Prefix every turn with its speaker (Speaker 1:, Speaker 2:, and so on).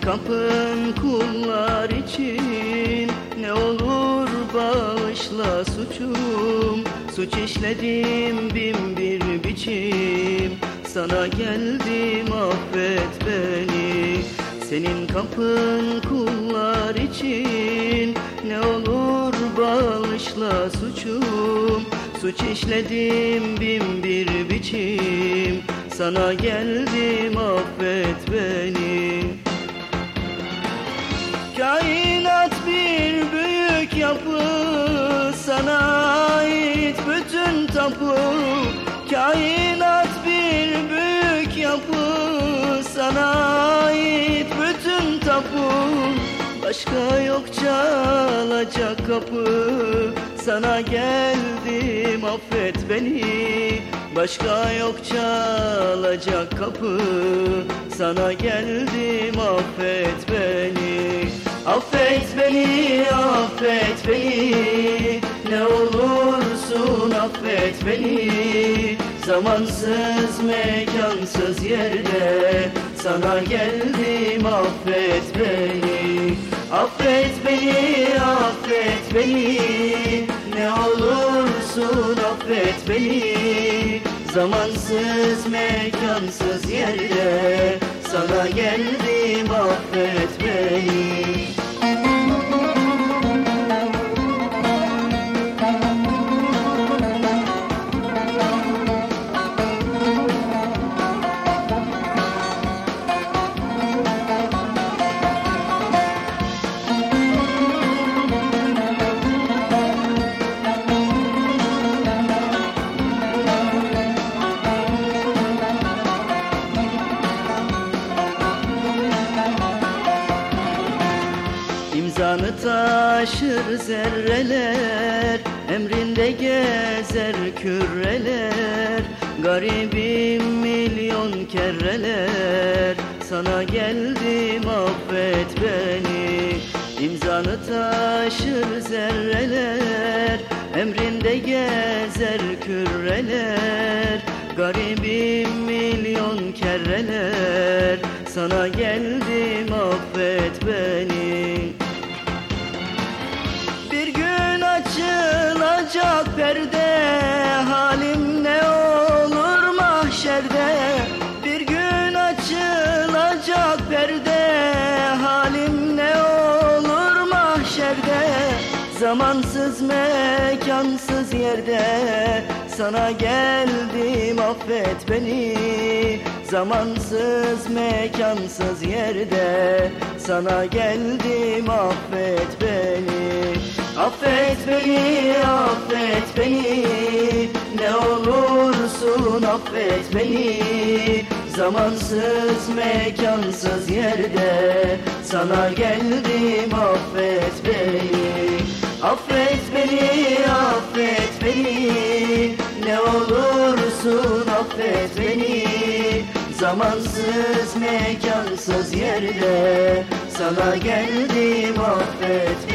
Speaker 1: kapın kullar için Ne olur bağışla suçum. Suç işledim bin bir biçim. Sana geldim affet beni. Senin kapın kullar için Ne olur bağışla suçum. Suç işledim bin bir biçim. Sana geldim affet beni Kainat bir büyük yapı Sana ait bütün tapu Kainat bir büyük yapı Sana ait bütün tapu Başka yok çalacak kapı Sana geldim affet beni. Başka yok çalacak kapı Sana geldim affet beni Affet beni, affet beni. Ne olursun affet beni. Zamansız, mekansız yerde Sana geldim affet beni. Affet beni, affet beni. Ne olursun affet beni. Zamansız, mekansız yerde Sana geldim affet beni İmzanı taşır zerreler Emrinde gezer küreler Garibim milyon kerreler Sana geldim affet beni. İmzanı taşır zerreler Emrinde gezer küreler Garibim milyon kerreler Sana geldim affet beni Zamansız mekansız yerde Sana geldim affet beni. Zamansız mekansız yerde Sana geldim affet beni. Affet beni, affet beni. Ne olursun affet beni. Zamansız mekansız yerde Sana geldim affet beni Affet beni, affet beni. Ne olursun affet beni. Zamansız mekansız yerde Sana geldim affet beni